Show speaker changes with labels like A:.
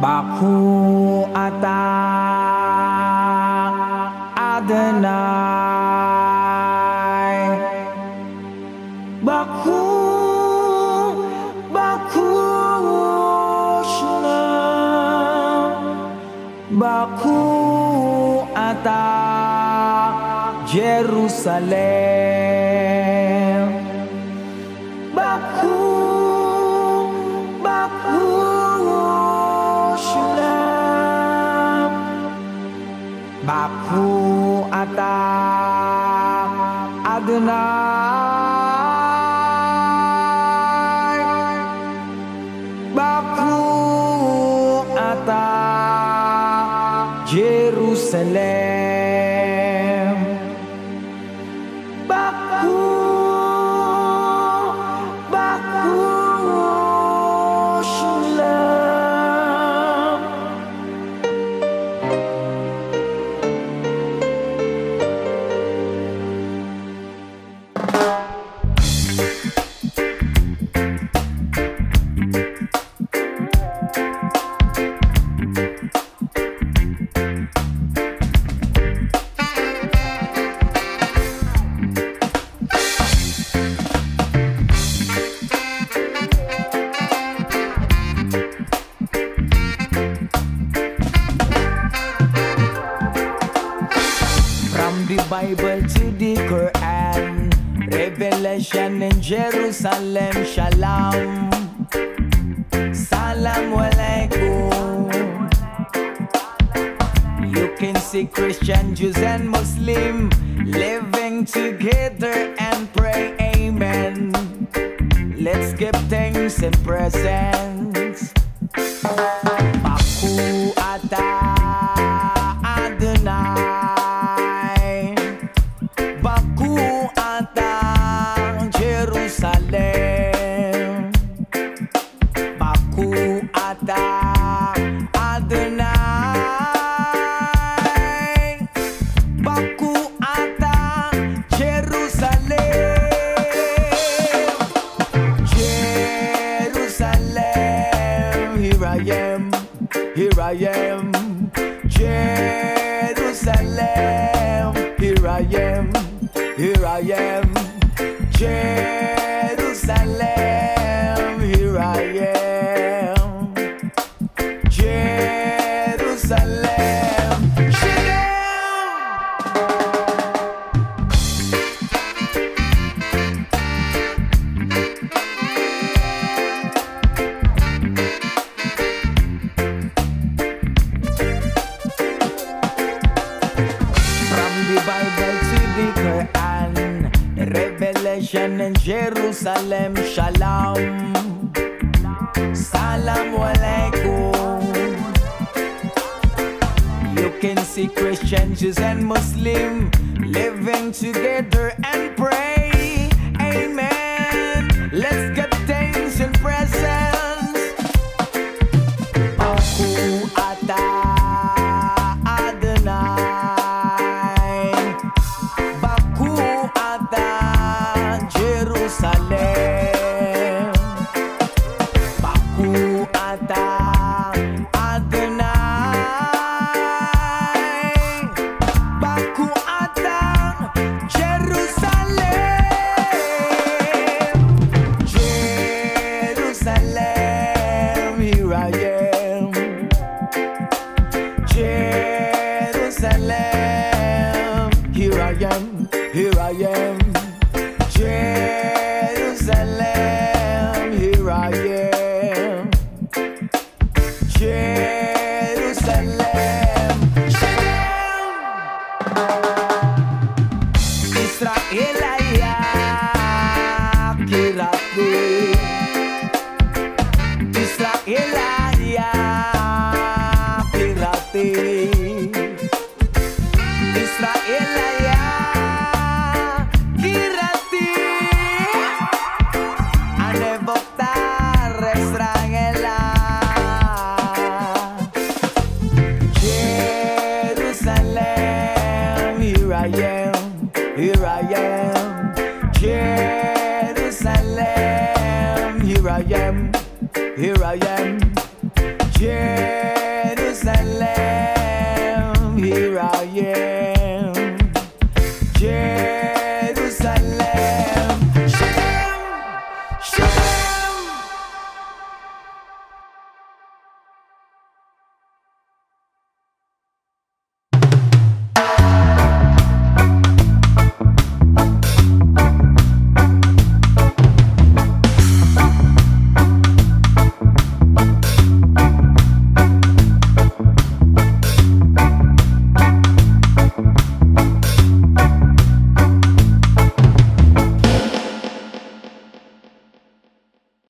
A: Baku ata Adonai Baku Baku Shalom Baku ata Jerusalem Adonai Baku ata Jerusalem the Bible to the Quran, Revelation in Jerusalem, Shalom, Salam. You can see Christian, Jews, and Muslim living together and pray, Amen. Let's give thanks and presents. Baku ata I am, here I am. Jerusalem, here I am, here I am. Jerusalem, the Bible to the Quran, Revelation in Jerusalem, Shalom, Salam Alaikum. You can see Christians, Jews, and Muslim living together and pray, Israelaya Here I am, here I am. Yeah.